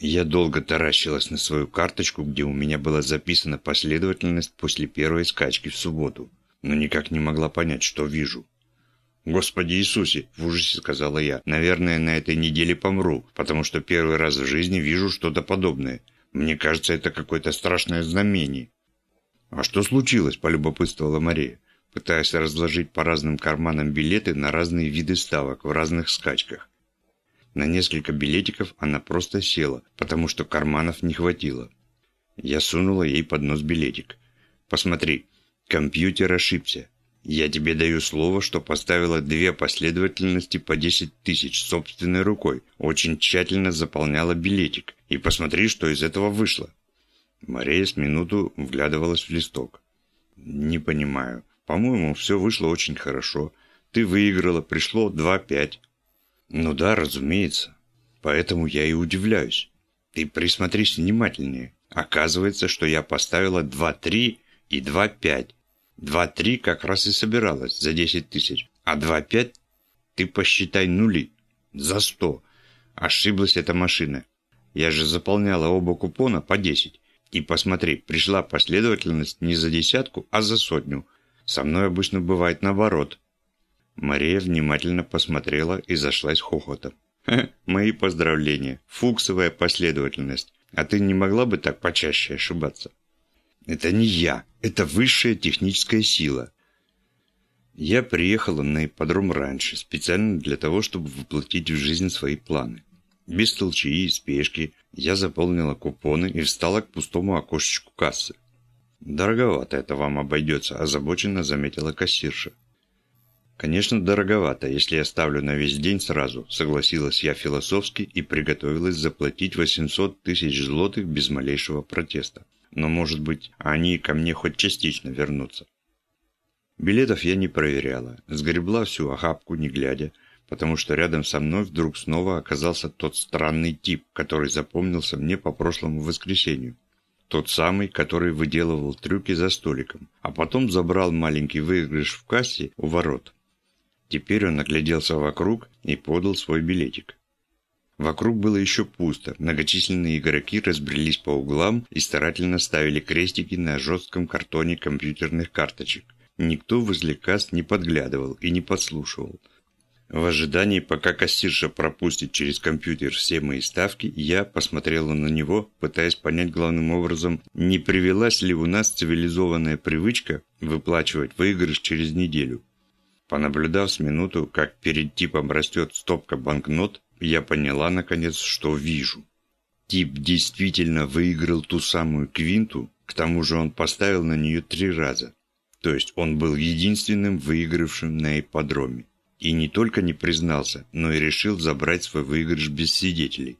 Я долго таращилась на свою карточку, где у меня была записана последовательность после первой скачки в субботу, но никак не могла понять, что вижу. «Господи Иисусе!» – в ужасе сказала я. «Наверное, на этой неделе помру, потому что первый раз в жизни вижу что-то подобное. Мне кажется, это какое-то страшное знамение». «А что случилось?» – полюбопытствовала Мария, пытаясь разложить по разным карманам билеты на разные виды ставок в разных скачках. На несколько билетиков она просто села, потому что карманов не хватило. Я сунула ей под нос билетик. «Посмотри, компьютер ошибся. Я тебе даю слово, что поставила две последовательности по 10 тысяч собственной рукой. Очень тщательно заполняла билетик. И посмотри, что из этого вышло». Мария с минуту вглядывалась в листок. «Не понимаю. По-моему, все вышло очень хорошо. Ты выиграла, пришло 2-5. Ну да, разумеется. Поэтому я и удивляюсь. Ты присмотрись внимательнее. Оказывается, что я поставила 2-3 и 2-5. 2-3 как раз и собиралась за 10 тысяч. А 2-5 ты посчитай нули. За 100. Ошиблась эта машина. Я же заполняла оба купона по 10. И посмотри, пришла последовательность не за десятку, а за сотню. Со мной обычно бывает наоборот. Мария внимательно посмотрела и зашлась хохотом. «Мои поздравления. Фуксовая последовательность. А ты не могла бы так почаще ошибаться?» «Это не я. Это высшая техническая сила». Я приехала на ипподром раньше, специально для того, чтобы воплотить в жизнь свои планы. Без толчии и спешки я заполнила купоны и встала к пустому окошечку кассы. «Дороговато это вам обойдется», – озабоченно заметила кассирша. «Конечно, дороговато, если я ставлю на весь день сразу», – согласилась я философски и приготовилась заплатить 800 тысяч злотых без малейшего протеста. Но, может быть, они ко мне хоть частично вернутся. Билетов я не проверяла, сгребла всю охапку, не глядя, потому что рядом со мной вдруг снова оказался тот странный тип, который запомнился мне по прошлому воскресенью. Тот самый, который выделывал трюки за столиком, а потом забрал маленький выигрыш в кассе у ворот. Теперь он огляделся вокруг и подал свой билетик. Вокруг было еще пусто, многочисленные игроки разбрелись по углам и старательно ставили крестики на жестком картоне компьютерных карточек. Никто возле касс не подглядывал и не подслушивал. В ожидании, пока кассирша пропустит через компьютер все мои ставки, я посмотрела на него, пытаясь понять главным образом, не привелась ли у нас цивилизованная привычка выплачивать выигрыш через неделю. Понаблюдав с минуту, как перед типом растет стопка банкнот, я поняла, наконец, что вижу. Тип действительно выиграл ту самую квинту, к тому же он поставил на нее три раза. То есть он был единственным выигравшим на ипподроме. И не только не признался, но и решил забрать свой выигрыш без свидетелей.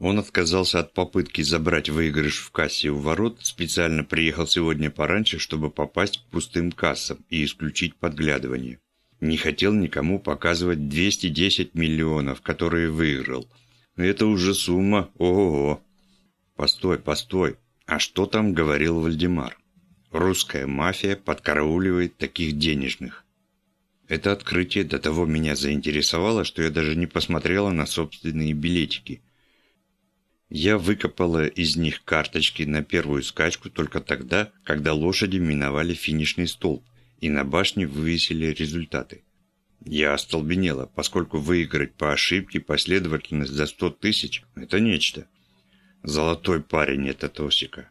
Он отказался от попытки забрать выигрыш в кассе у ворот, специально приехал сегодня пораньше, чтобы попасть к пустым кассам и исключить подглядывание. Не хотел никому показывать 210 миллионов, которые выиграл. Это уже сумма, ого-го. Постой, постой, а что там говорил Вальдемар? Русская мафия подкарауливает таких денежных. Это открытие до того меня заинтересовало, что я даже не посмотрела на собственные билетики – я выкопала из них карточки на первую скачку только тогда, когда лошади миновали финишный столб и на башне вывесили результаты. Я остолбенела, поскольку выиграть по ошибке последовательность за сто тысяч – это нечто. Золотой парень это Тосика.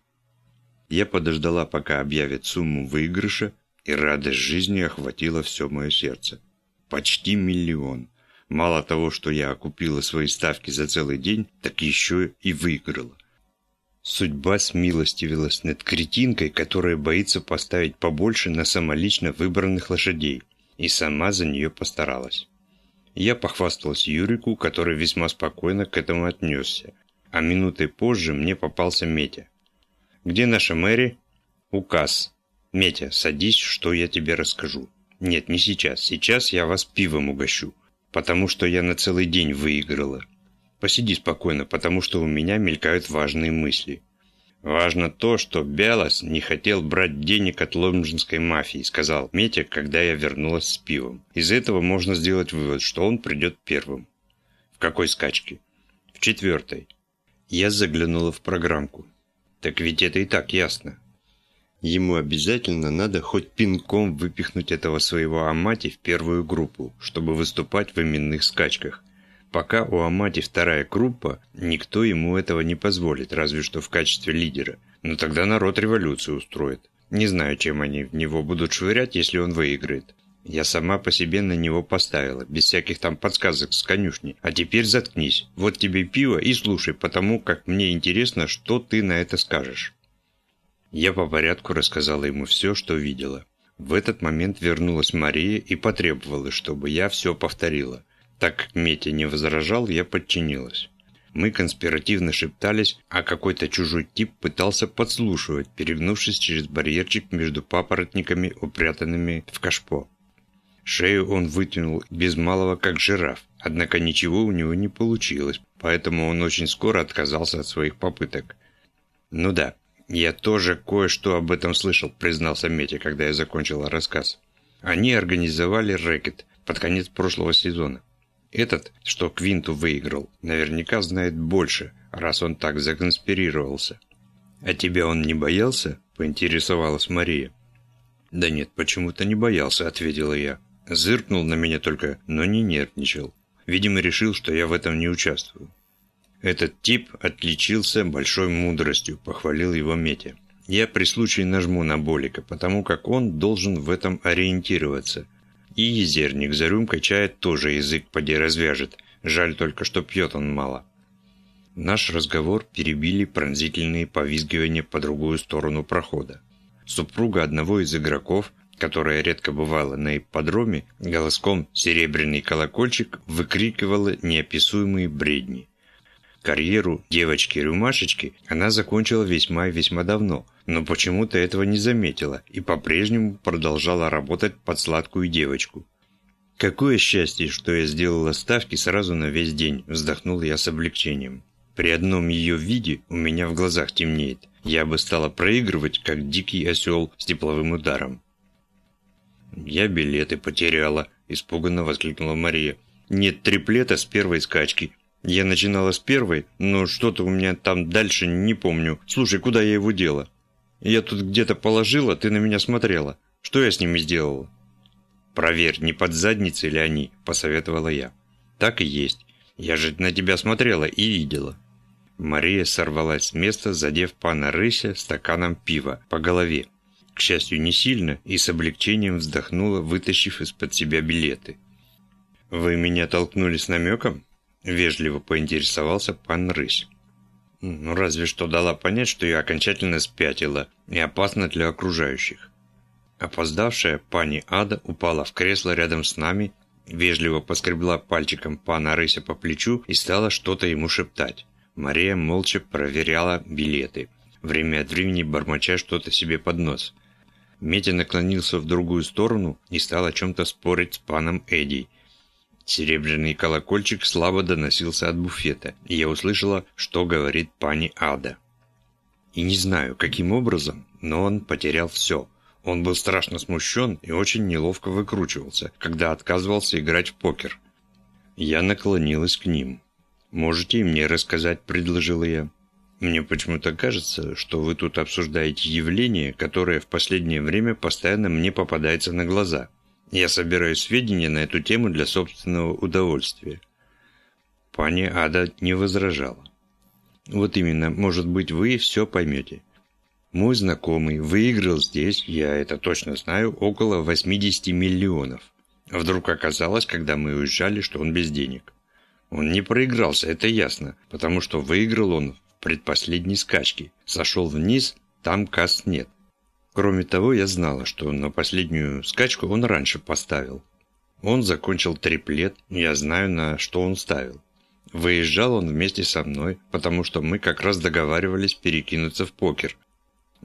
Я подождала, пока объявят сумму выигрыша, и радость жизни охватила все мое сердце. Почти миллион. Мало того, что я окупила свои ставки за целый день, так еще и выиграла. Судьба смилостивилась над кретинкой, которая боится поставить побольше на самолично выбранных лошадей, и сама за нее постаралась. Я похвасталась Юрику, который весьма спокойно к этому отнесся, а минутой позже мне попался Метя. «Где наша Мэри?» «Указ. Метя, садись, что я тебе расскажу». «Нет, не сейчас. Сейчас я вас пивом угощу потому что я на целый день выиграла. Посиди спокойно, потому что у меня мелькают важные мысли. Важно то, что Белос не хотел брать денег от лондонской мафии, сказал Метя, когда я вернулась с пивом. Из этого можно сделать вывод, что он придет первым. В какой скачке? В четвертой. Я заглянула в программку. Так ведь это и так ясно. Ему обязательно надо хоть пинком выпихнуть этого своего Амати в первую группу, чтобы выступать в именных скачках. Пока у Амати вторая группа, никто ему этого не позволит, разве что в качестве лидера. Но тогда народ революцию устроит. Не знаю, чем они в него будут швырять, если он выиграет. Я сама по себе на него поставила, без всяких там подсказок с конюшни. А теперь заткнись. Вот тебе пиво и слушай, потому как мне интересно, что ты на это скажешь. Я по порядку рассказала ему все, что видела. В этот момент вернулась Мария и потребовала, чтобы я все повторила. Так Метя не возражал, я подчинилась. Мы конспиративно шептались, а какой-то чужой тип пытался подслушивать, перегнувшись через барьерчик между папоротниками, упрятанными в кашпо. Шею он вытянул без малого, как жираф, однако ничего у него не получилось, поэтому он очень скоро отказался от своих попыток. Ну да, «Я тоже кое-что об этом слышал», – признался Метя, когда я закончила рассказ. Они организовали рэкет под конец прошлого сезона. Этот, что Квинту выиграл, наверняка знает больше, раз он так законспирировался. «А тебя он не боялся?» – поинтересовалась Мария. «Да нет, почему-то не боялся», – ответила я. Зыркнул на меня только, но не нервничал. Видимо, решил, что я в этом не участвую. Этот тип отличился большой мудростью, похвалил его Метя. Я при случае нажму на Болика, потому как он должен в этом ориентироваться. И езерник за рюмкой чая тоже язык поди развяжет. Жаль только, что пьет он мало. Наш разговор перебили пронзительные повизгивания по другую сторону прохода. Супруга одного из игроков, которая редко бывала на ипподроме, голоском «серебряный колокольчик» выкрикивала неописуемые бредни. Карьеру девочки-рюмашечки она закончила весьма и весьма давно, но почему-то этого не заметила и по-прежнему продолжала работать под сладкую девочку. «Какое счастье, что я сделала ставки сразу на весь день», – вздохнул я с облегчением. «При одном ее виде у меня в глазах темнеет. Я бы стала проигрывать, как дикий осел с тепловым ударом». «Я билеты потеряла», – испуганно воскликнула Мария. «Нет триплета с первой скачки. Я начинала с первой, но что-то у меня там дальше не помню. Слушай, куда я его дела? Я тут где-то положила, ты на меня смотрела. Что я с ними сделала? Проверь, не под задницей ли они, посоветовала я. Так и есть. Я же на тебя смотрела и видела. Мария сорвалась с места, задев пана Рыся стаканом пива по голове. К счастью, не сильно, и с облегчением вздохнула, вытащив из-под себя билеты. «Вы меня толкнули с намеком?» Вежливо поинтересовался пан Рысь. Ну, разве что дала понять, что я окончательно спятила и опасна для окружающих. Опоздавшая пани Ада упала в кресло рядом с нами, вежливо поскребла пальчиком пана Рыся по плечу и стала что-то ему шептать. Мария молча проверяла билеты, время от времени бормоча что-то себе под нос. Метя наклонился в другую сторону и стал о чем-то спорить с паном Эдди – Серебряный колокольчик слабо доносился от буфета, и я услышала, что говорит пани Ада. И не знаю, каким образом, но он потерял все. Он был страшно смущен и очень неловко выкручивался, когда отказывался играть в покер. Я наклонилась к ним. «Можете и мне рассказать», – предложила я. «Мне почему-то кажется, что вы тут обсуждаете явление, которое в последнее время постоянно мне попадается на глаза». Я собираю сведения на эту тему для собственного удовольствия. Пани Ада не возражала. Вот именно, может быть, вы все поймете. Мой знакомый выиграл здесь, я это точно знаю, около 80 миллионов. Вдруг оказалось, когда мы уезжали, что он без денег. Он не проигрался, это ясно, потому что выиграл он в предпоследней скачке. Сошел вниз, там касс нет. Кроме того, я знала, что на последнюю скачку он раньше поставил. Он закончил триплет, я знаю, на что он ставил. Выезжал он вместе со мной, потому что мы как раз договаривались перекинуться в покер.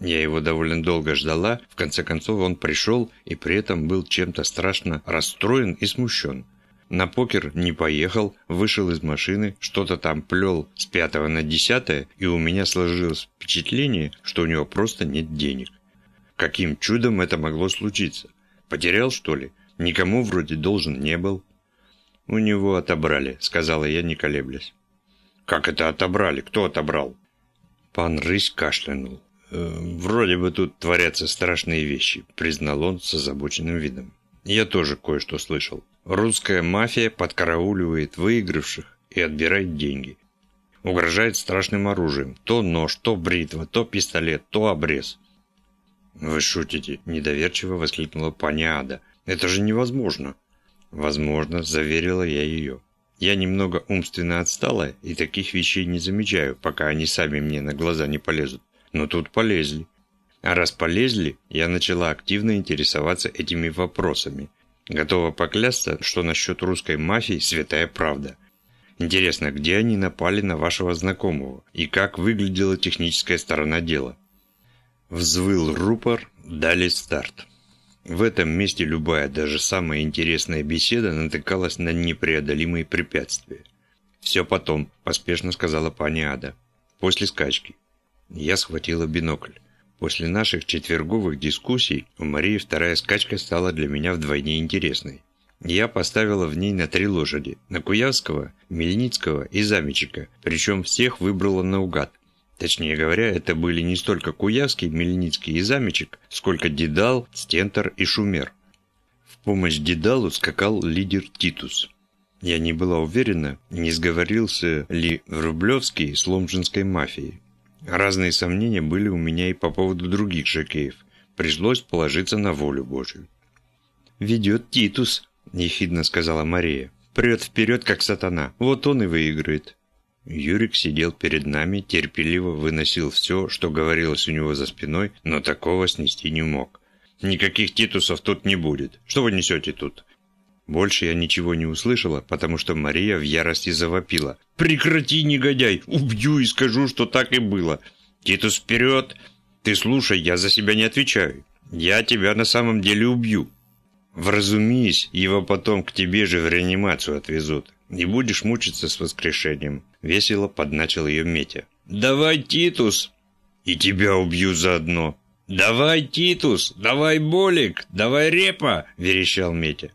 Я его довольно долго ждала, в конце концов он пришел и при этом был чем-то страшно расстроен и смущен. На покер не поехал, вышел из машины, что-то там плел с пятого на десятое, и у меня сложилось впечатление, что у него просто нет денег. Каким чудом это могло случиться? Потерял, что ли? Никому вроде должен не был. У него отобрали, сказала я, не колеблясь. Как это отобрали? Кто отобрал? Пан Рысь кашлянул. «Э, «Вроде бы тут творятся страшные вещи», — признал он с озабоченным видом. «Я тоже кое-что слышал. Русская мафия подкарауливает выигравших и отбирает деньги. Угрожает страшным оружием. То нож, то бритва, то пистолет, то обрез». «Вы шутите?» – недоверчиво воскликнула пани Ада. «Это же невозможно!» «Возможно», – заверила я ее. «Я немного умственно отстала и таких вещей не замечаю, пока они сами мне на глаза не полезут. Но тут полезли. А раз полезли, я начала активно интересоваться этими вопросами. Готова поклясться, что насчет русской мафии святая правда. Интересно, где они напали на вашего знакомого и как выглядела техническая сторона дела?» Взвыл рупор, дали старт. В этом месте любая, даже самая интересная беседа натыкалась на непреодолимые препятствия. «Все потом», – поспешно сказала пани Ада. «После скачки». Я схватила бинокль. После наших четверговых дискуссий у Марии вторая скачка стала для меня вдвойне интересной. Я поставила в ней на три лошади – на Куявского, Мельницкого и Замечика, причем всех выбрала наугад – Точнее говоря, это были не столько Куявский, Мельницкий и Замечек, сколько Дедал, Стентор и Шумер. В помощь Дедалу скакал лидер Титус. Я не была уверена, не сговорился ли Врублевский с ломжинской мафией. Разные сомнения были у меня и по поводу других жокеев. Пришлось положиться на волю Божию. «Ведет Титус», – ехидно сказала Мария. «Прет вперед, как сатана. Вот он и выиграет». Юрик сидел перед нами, терпеливо выносил все, что говорилось у него за спиной, но такого снести не мог. «Никаких титусов тут не будет. Что вы несете тут?» Больше я ничего не услышала, потому что Мария в ярости завопила. «Прекрати, негодяй! Убью и скажу, что так и было! Титус вперед! Ты слушай, я за себя не отвечаю. Я тебя на самом деле убью!» «Вразумись, его потом к тебе же в реанимацию отвезут. Не будешь мучиться с воскрешением», — весело подначил ее Метя. «Давай, Титус!» «И тебя убью заодно!» «Давай, Титус! Давай, Болик! Давай, Репа!» – верещал Метя.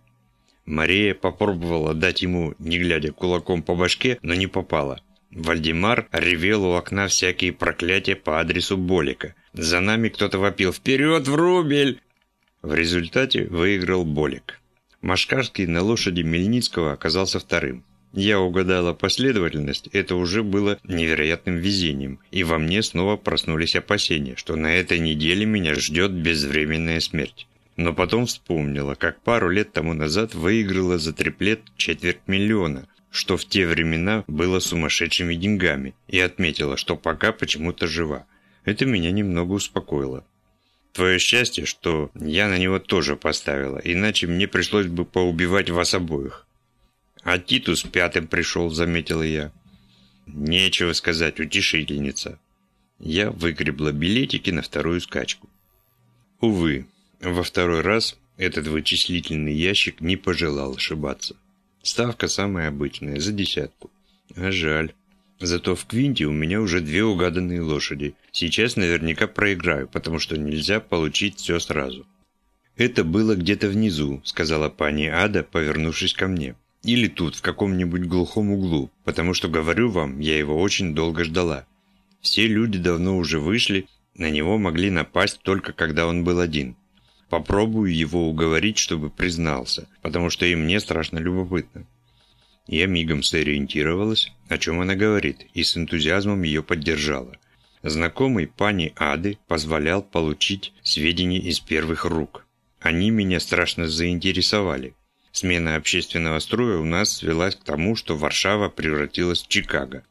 Мария попробовала дать ему, не глядя, кулаком по башке, но не попала. Вальдемар ревел у окна всякие проклятия по адресу Болика. За нами кто-то вопил «Вперед, в рубель!» В результате выиграл Болик. Машкарский на лошади Мельницкого оказался вторым. Я угадала последовательность, это уже было невероятным везением, и во мне снова проснулись опасения, что на этой неделе меня ждет безвременная смерть. Но потом вспомнила, как пару лет тому назад выиграла за триплет четверть миллиона, что в те времена было сумасшедшими деньгами, и отметила, что пока почему-то жива. Это меня немного успокоило. Твое счастье, что я на него тоже поставила, иначе мне пришлось бы поубивать вас обоих. А Титус пятым пришел, заметила я. Нечего сказать, утешительница. Я выгребла билетики на вторую скачку. Увы, во второй раз этот вычислительный ящик не пожелал ошибаться. Ставка самая обычная, за десятку. А жаль. Зато в Квинте у меня уже две угаданные лошади. Сейчас наверняка проиграю, потому что нельзя получить все сразу. «Это было где-то внизу», — сказала пани Ада, повернувшись ко мне. «Или тут, в каком-нибудь глухом углу, потому что, говорю вам, я его очень долго ждала. Все люди давно уже вышли, на него могли напасть только когда он был один. Попробую его уговорить, чтобы признался, потому что и мне страшно любопытно. Я мигом сориентировалась, о чем она говорит, и с энтузиазмом ее поддержала. Знакомый пани Ады позволял получить сведения из первых рук. Они меня страшно заинтересовали. Смена общественного строя у нас свелась к тому, что Варшава превратилась в Чикаго.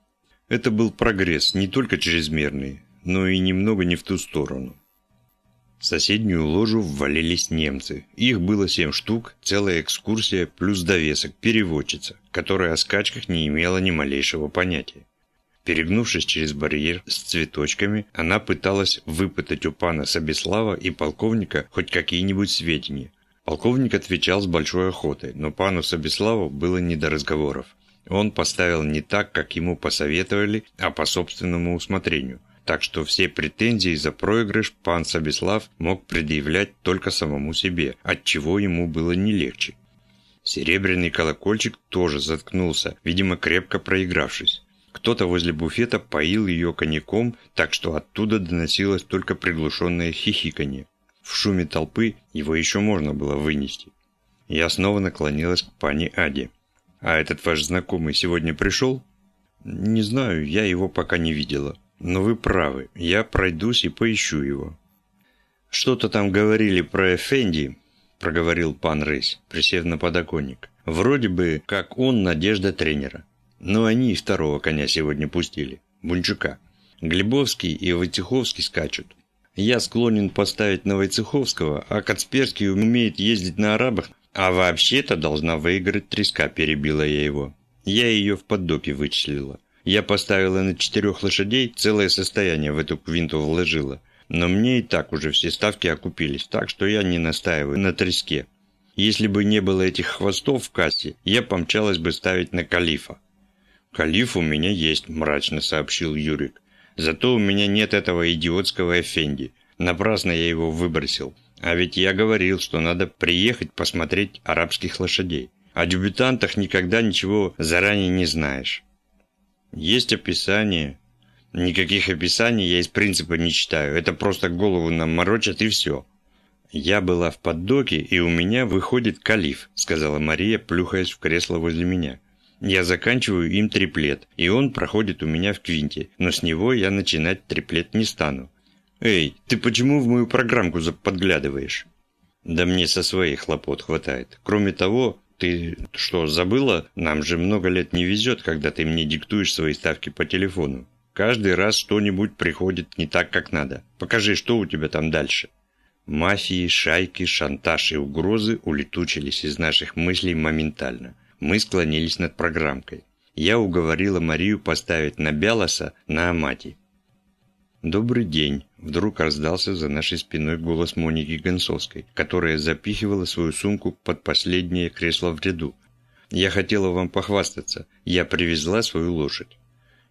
Это был прогресс не только чрезмерный, но и немного не в ту сторону. В соседнюю ложу ввалились немцы. Их было семь штук, целая экскурсия плюс довесок, переводчица, которая о скачках не имела ни малейшего понятия. Перегнувшись через барьер с цветочками, она пыталась выпытать у пана Собеслава и полковника хоть какие-нибудь сведения. Полковник отвечал с большой охотой, но пану Собеславу было не до разговоров. Он поставил не так, как ему посоветовали, а по собственному усмотрению – так что все претензии за проигрыш пан Сабислав мог предъявлять только самому себе, отчего ему было не легче. Серебряный колокольчик тоже заткнулся, видимо, крепко проигравшись. Кто-то возле буфета поил ее коньяком, так что оттуда доносилось только приглушенное хихиканье. В шуме толпы его еще можно было вынести. Я снова наклонилась к пани Аде. «А этот ваш знакомый сегодня пришел?» «Не знаю, я его пока не видела. Но вы правы, я пройдусь и поищу его». «Что-то там говорили про Эфенди», – проговорил пан Рейс, присев на подоконник. «Вроде бы, как он надежда тренера. Но они и второго коня сегодня пустили, Бунчука. Глебовский и Войцеховский скачут. Я склонен поставить на Войцеховского, а Кацперский умеет ездить на арабах, а вообще-то должна выиграть треска, перебила я его. Я ее в поддоке вычислила. Я поставила на четырех лошадей, целое состояние в эту квинту вложила. Но мне и так уже все ставки окупились, так что я не настаиваю на треске. Если бы не было этих хвостов в кассе, я помчалась бы ставить на Калифа. «Калиф у меня есть», – мрачно сообщил Юрик. «Зато у меня нет этого идиотского Эфенди. Напрасно я его выбросил. А ведь я говорил, что надо приехать посмотреть арабских лошадей. О дебютантах никогда ничего заранее не знаешь». «Есть описание». «Никаких описаний я из принципа не читаю. Это просто голову нам морочат и все». «Я была в поддоке, и у меня выходит калиф», – сказала Мария, плюхаясь в кресло возле меня. Я заканчиваю им триплет, и он проходит у меня в квинте, но с него я начинать триплет не стану. Эй, ты почему в мою программку подглядываешь? Да мне со своих хлопот хватает. Кроме того, ты что, забыла? Нам же много лет не везет, когда ты мне диктуешь свои ставки по телефону. Каждый раз что-нибудь приходит не так, как надо. Покажи, что у тебя там дальше. Мафии, шайки, шантаж и угрозы улетучились из наших мыслей моментально. Мы склонились над программкой. Я уговорила Марию поставить на Бялоса на Амати. «Добрый день!» – вдруг раздался за нашей спиной голос Моники Гонсовской, которая запихивала свою сумку под последнее кресло в ряду. «Я хотела вам похвастаться. Я привезла свою лошадь».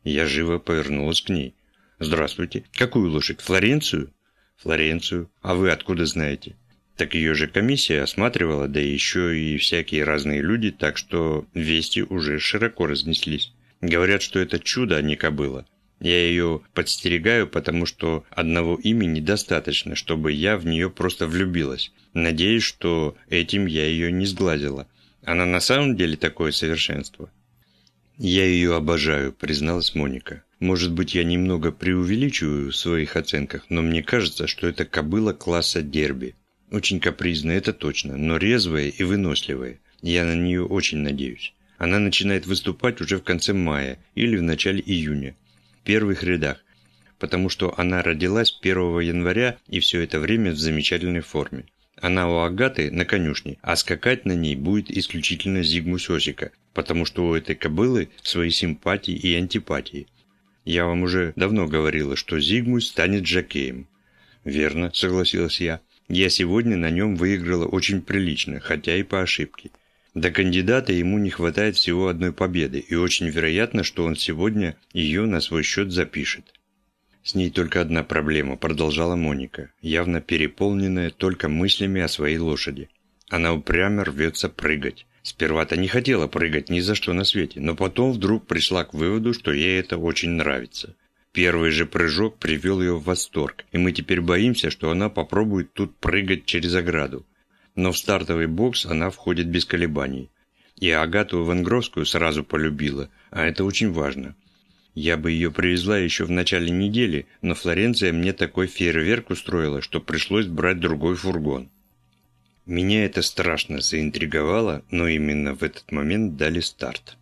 Я живо повернулась к ней. «Здравствуйте. Какую лошадь? Флоренцию?» «Флоренцию. А вы откуда знаете?» Так ее же комиссия осматривала, да еще и всякие разные люди, так что вести уже широко разнеслись. Говорят, что это чудо, а не кобыла. Я ее подстерегаю, потому что одного имени достаточно, чтобы я в нее просто влюбилась. Надеюсь, что этим я ее не сглазила. Она на самом деле такое совершенство. «Я ее обожаю», – призналась Моника. «Может быть, я немного преувеличиваю в своих оценках, но мне кажется, что это кобыла класса дерби. Очень капризная, это точно, но резвая и выносливая. Я на нее очень надеюсь. Она начинает выступать уже в конце мая или в начале июня. Первых рядах. Потому что она родилась 1 января и все это время в замечательной форме. Она у Агаты на конюшне, а скакать на ней будет исключительно Зигмус Осика, потому что у этой кобылы свои симпатии и антипатии. Я вам уже давно говорила, что Зигмус станет жакеем. Верно, согласилась я. Я сегодня на нем выиграла очень прилично, хотя и по ошибке. До кандидата ему не хватает всего одной победы, и очень вероятно, что он сегодня ее на свой счет запишет. С ней только одна проблема, продолжала Моника, явно переполненная только мыслями о своей лошади. Она упрямо рвется прыгать. Сперва-то не хотела прыгать ни за что на свете, но потом вдруг пришла к выводу, что ей это очень нравится. Первый же прыжок привел ее в восторг, и мы теперь боимся, что она попробует тут прыгать через ограду. Но в стартовый бокс она входит без колебаний. И Агату Венгровскую сразу полюбила, а это очень важно. Я бы ее привезла еще в начале недели, но Флоренция мне такой фейерверк устроила, что пришлось брать другой фургон. Меня это страшно заинтриговало, но именно в этот момент дали старт.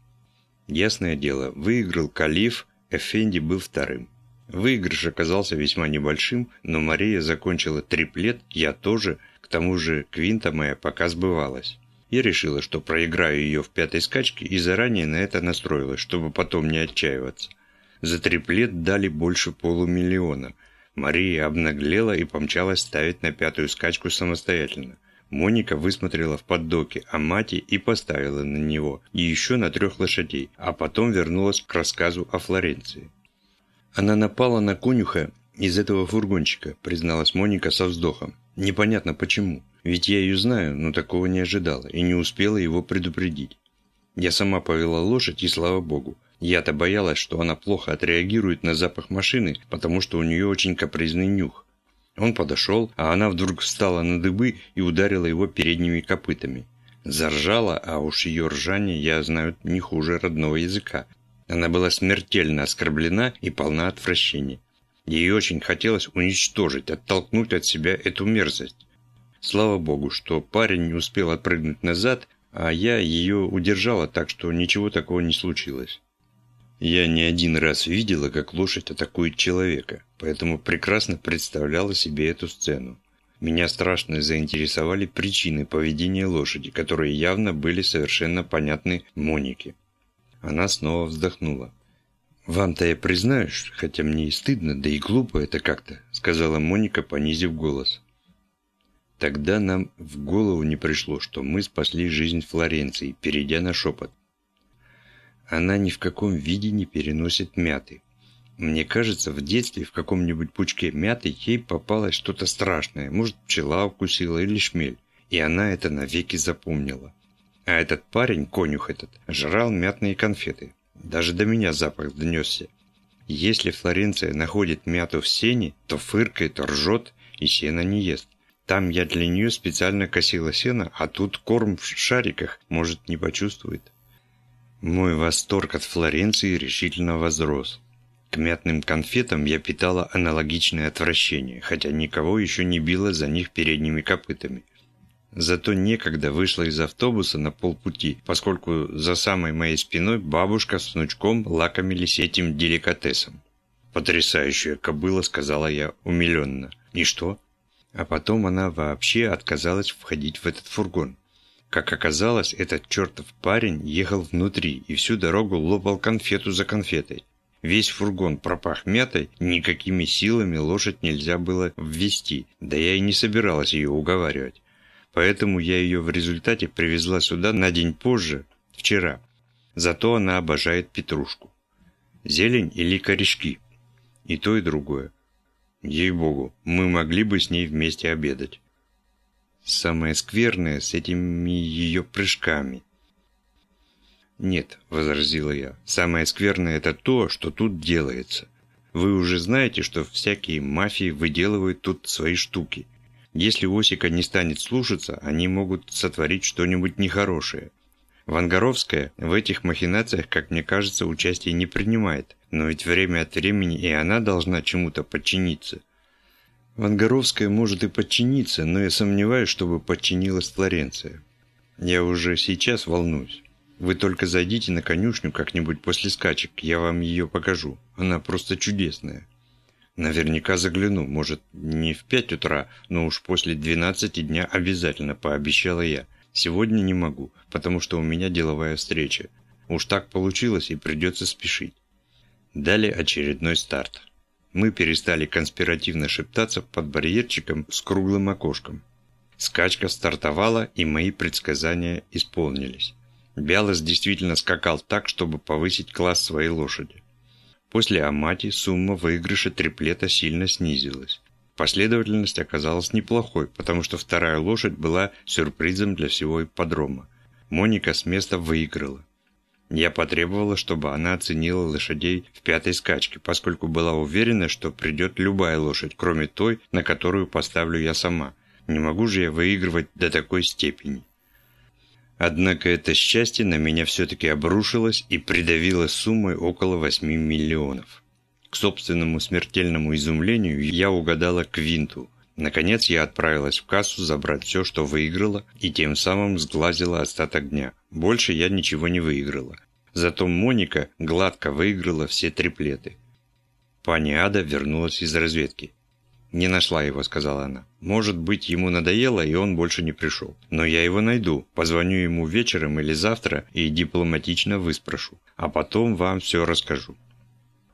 Ясное дело, выиграл Калиф, Эфенди был вторым. Выигрыш оказался весьма небольшим, но Мария закончила триплет, я тоже, к тому же квинта моя пока сбывалась. Я решила, что проиграю ее в пятой скачке и заранее на это настроилась, чтобы потом не отчаиваться. За триплет дали больше полумиллиона. Мария обнаглела и помчалась ставить на пятую скачку самостоятельно. Моника высмотрела в поддоке Амати и поставила на него, и еще на трех лошадей, а потом вернулась к рассказу о Флоренции. Она напала на конюха из этого фургончика, призналась Моника со вздохом. Непонятно почему, ведь я ее знаю, но такого не ожидала и не успела его предупредить. Я сама повела лошадь, и слава богу. Я-то боялась, что она плохо отреагирует на запах машины, потому что у нее очень капризный нюх. Он подошел, а она вдруг встала на дыбы и ударила его передними копытами. Заржала, а уж ее ржание я знаю не хуже родного языка. Она была смертельно оскорблена и полна отвращения. Ей очень хотелось уничтожить, оттолкнуть от себя эту мерзость. Слава богу, что парень не успел отпрыгнуть назад, а я ее удержала так, что ничего такого не случилось. Я не один раз видела, как лошадь атакует человека, поэтому прекрасно представляла себе эту сцену. Меня страшно заинтересовали причины поведения лошади, которые явно были совершенно понятны Монике. Она снова вздохнула. «Вам-то я признаюсь, хотя мне и стыдно, да и глупо это как-то», сказала Моника, понизив голос. Тогда нам в голову не пришло, что мы спасли жизнь Флоренции, перейдя на шепот. Она ни в каком виде не переносит мяты. Мне кажется, в детстве в каком-нибудь пучке мяты ей попалось что-то страшное. Может, пчела укусила или шмель. И она это навеки запомнила. А этот парень, конюх этот, жрал мятные конфеты. Даже до меня запах донесся. Если Флоренция находит мяту в сене, то фыркает, ржет и сено не ест. Там я для нее специально косила сено, а тут корм в шариках, может, не почувствует. Мой восторг от Флоренции решительно возрос. К мятным конфетам я питала аналогичное отвращение, хотя никого еще не било за них передними копытами. Зато некогда вышла из автобуса на полпути, поскольку за самой моей спиной бабушка с внучком лакомились этим деликатесом. «Потрясающая кобыла», — сказала я умиленно. «И что?» А потом она вообще отказалась входить в этот фургон. Как оказалось, этот чертов парень ехал внутри и всю дорогу лопал конфету за конфетой. Весь фургон пропах мятой, никакими силами лошадь нельзя было ввести, да я и не собиралась ее уговаривать. Поэтому я ее в результате привезла сюда на день позже, вчера. Зато она обожает петрушку. Зелень или корешки. И то, и другое. Ей-богу, мы могли бы с ней вместе обедать. Самое скверное с этими ее прыжками. «Нет», — возразила я, — «самое скверное это то, что тут делается. Вы уже знаете, что всякие мафии выделывают тут свои штуки. Если Осика не станет слушаться, они могут сотворить что-нибудь нехорошее. Вангаровская в этих махинациях, как мне кажется, участия не принимает, но ведь время от времени и она должна чему-то подчиниться. Вангаровская может и подчиниться, но я сомневаюсь, чтобы подчинилась Флоренция. Я уже сейчас волнуюсь. Вы только зайдите на конюшню как-нибудь после скачек, я вам ее покажу. Она просто чудесная. Наверняка загляну, может, не в пять утра, но уж после двенадцати дня обязательно, пообещала я. Сегодня не могу, потому что у меня деловая встреча. Уж так получилось и придется спешить. Далее очередной старт мы перестали конспиративно шептаться под барьерчиком с круглым окошком. Скачка стартовала, и мои предсказания исполнились. Бялос действительно скакал так, чтобы повысить класс своей лошади. После Амати сумма выигрыша триплета сильно снизилась. Последовательность оказалась неплохой, потому что вторая лошадь была сюрпризом для всего ипподрома. Моника с места выиграла. Я потребовала, чтобы она оценила лошадей в пятой скачке, поскольку была уверена, что придет любая лошадь, кроме той, на которую поставлю я сама. Не могу же я выигрывать до такой степени. Однако это счастье на меня все-таки обрушилось и придавило суммой около 8 миллионов. К собственному смертельному изумлению я угадала квинту. Наконец я отправилась в кассу забрать все, что выиграла, и тем самым сглазила остаток дня. Больше я ничего не выиграла. Зато Моника гладко выиграла все триплеты. Пани Ада вернулась из разведки. «Не нашла его», — сказала она. «Может быть, ему надоело, и он больше не пришел. Но я его найду, позвоню ему вечером или завтра и дипломатично выспрошу. А потом вам все расскажу».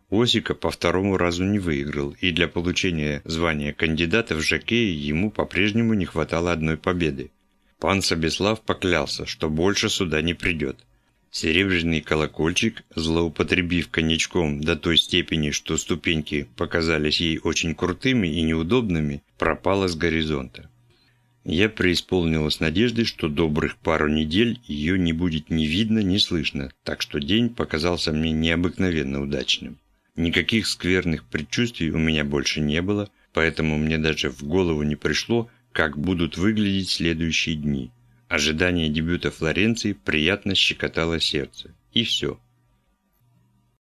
Осика по второму разу не выиграл, и для получения звания кандидата в жокеи ему по-прежнему не хватало одной победы. Пан Собеслав поклялся, что больше сюда не придет. Серебряный колокольчик, злоупотребив коньячком до той степени, что ступеньки показались ей очень крутыми и неудобными, пропала с горизонта. Я преисполнилась надеждой, что добрых пару недель ее не будет ни видно, ни слышно, так что день показался мне необыкновенно удачным. Никаких скверных предчувствий у меня больше не было, поэтому мне даже в голову не пришло, как будут выглядеть следующие дни. Ожидание дебюта Флоренции приятно щекотало сердце. И все.